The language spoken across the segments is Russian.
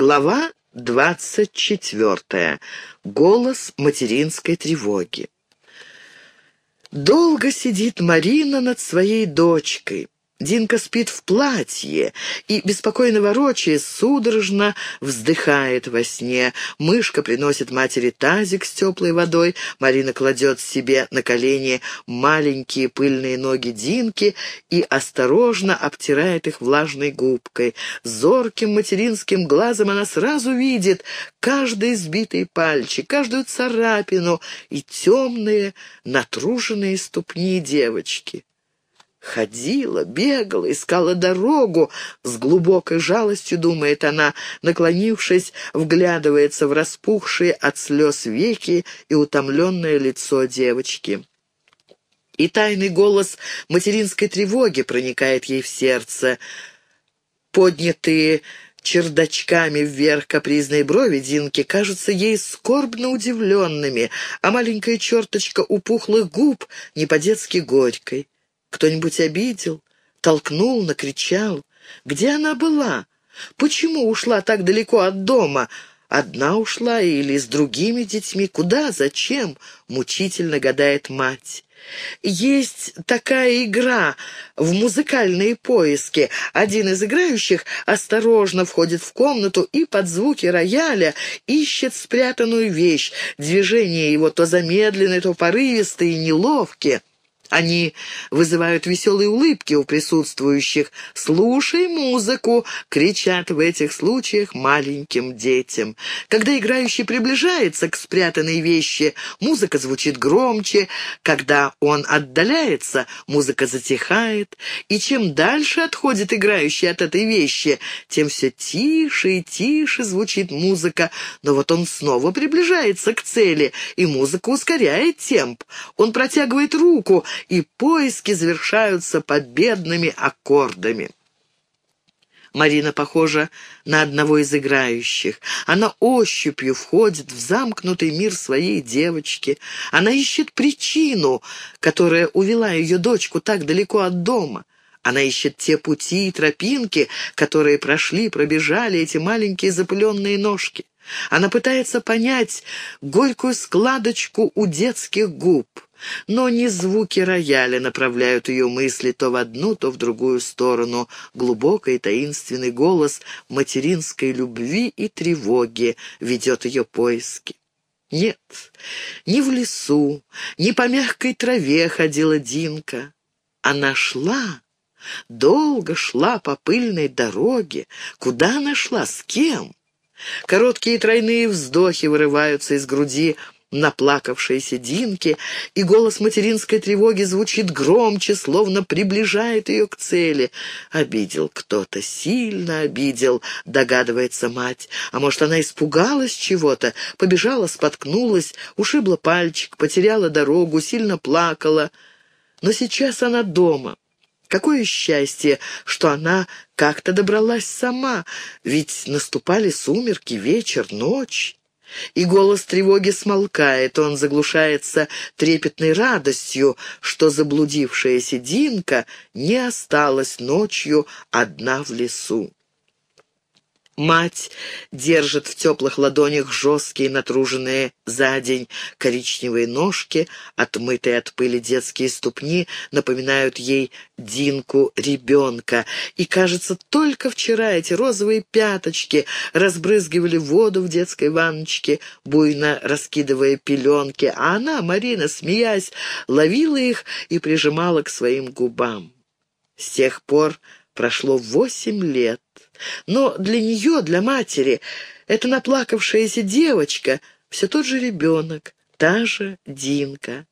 Глава двадцать четвертая. Голос материнской тревоги. Долго сидит Марина над своей дочкой. Динка спит в платье и, беспокойно ворочаясь, судорожно вздыхает во сне. Мышка приносит матери тазик с теплой водой. Марина кладет себе на колени маленькие пыльные ноги Динки и осторожно обтирает их влажной губкой. Зорким материнским глазом она сразу видит каждый сбитый пальчик, каждую царапину и темные натруженные ступни девочки. Ходила, бегала, искала дорогу. С глубокой жалостью, думает она, наклонившись, вглядывается в распухшие от слез веки и утомленное лицо девочки. И тайный голос материнской тревоги проникает ей в сердце. Поднятые чердачками вверх капризной брови Динки кажутся ей скорбно удивленными, а маленькая черточка у пухлых губ не по-детски горькой. Кто-нибудь обидел, толкнул, накричал? Где она была? Почему ушла так далеко от дома? Одна ушла или с другими детьми? Куда? Зачем? Мучительно гадает мать. Есть такая игра в музыкальные поиски. Один из играющих осторожно входит в комнату и под звуки рояля ищет спрятанную вещь. Движения его то замедлены, то порывистые неловкие. Они вызывают веселые улыбки у присутствующих. «Слушай музыку!» — кричат в этих случаях маленьким детям. Когда играющий приближается к спрятанной вещи, музыка звучит громче. Когда он отдаляется, музыка затихает. И чем дальше отходит играющий от этой вещи, тем все тише и тише звучит музыка. Но вот он снова приближается к цели, и музыка ускоряет темп. Он протягивает руку — и поиски завершаются победными аккордами. Марина похожа на одного из играющих. Она ощупью входит в замкнутый мир своей девочки. Она ищет причину, которая увела ее дочку так далеко от дома. Она ищет те пути и тропинки, которые прошли, пробежали эти маленькие запыленные ножки. Она пытается понять горькую складочку у детских губ. Но не звуки рояля направляют ее мысли то в одну, то в другую сторону. Глубокий таинственный голос материнской любви и тревоги ведет ее поиски. Нет, ни в лесу, ни по мягкой траве ходила Динка. Она шла, долго шла по пыльной дороге. Куда она шла, с кем? Короткие тройные вздохи вырываются из груди наплакавшейся Динки, и голос материнской тревоги звучит громче, словно приближает ее к цели. Обидел кто-то, сильно обидел, догадывается мать. А может, она испугалась чего-то, побежала, споткнулась, ушибла пальчик, потеряла дорогу, сильно плакала. Но сейчас она дома. Какое счастье, что она как-то добралась сама, ведь наступали сумерки, вечер, ночь. И голос тревоги смолкает, он заглушается трепетной радостью, что заблудившаяся Динка не осталась ночью одна в лесу. Мать держит в теплых ладонях жесткие, натруженные за день коричневые ножки, отмытые от пыли детские ступни напоминают ей Динку ребенка. И, кажется, только вчера эти розовые пяточки разбрызгивали воду в детской ванночке, буйно раскидывая пеленки, а она, Марина, смеясь, ловила их и прижимала к своим губам. С тех пор прошло восемь лет. Но для нее, для матери, эта наплакавшаяся девочка все тот же ребенок, та же Динка.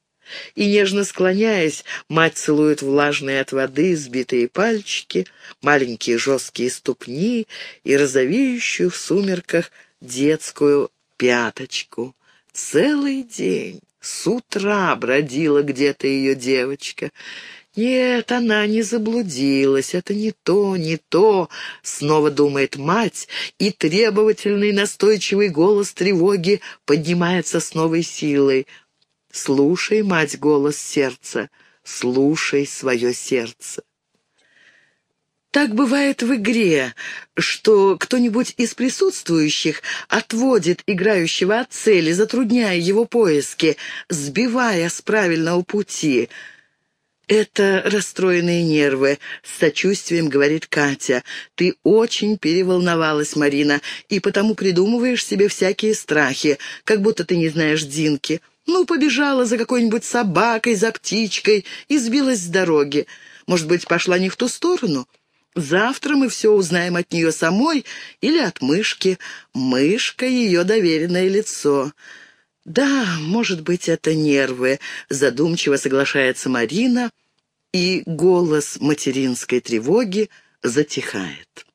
И, нежно склоняясь, мать целует влажные от воды сбитые пальчики, маленькие жесткие ступни и розовеющую в сумерках детскую пяточку. Целый день, с утра бродила где-то ее девочка. «Нет, она не заблудилась, это не то, не то», — снова думает мать, и требовательный настойчивый голос тревоги поднимается с новой силой. «Слушай, мать, голос сердца, слушай свое сердце». Так бывает в игре, что кто-нибудь из присутствующих отводит играющего от цели, затрудняя его поиски, сбивая с правильного пути. «Это расстроенные нервы», — с сочувствием говорит Катя. «Ты очень переволновалась, Марина, и потому придумываешь себе всякие страхи, как будто ты не знаешь Динки. Ну, побежала за какой-нибудь собакой, за птичкой и сбилась с дороги. Может быть, пошла не в ту сторону?» Завтра мы все узнаем от нее самой или от мышки. Мышка — ее доверенное лицо. Да, может быть, это нервы, задумчиво соглашается Марина, и голос материнской тревоги затихает.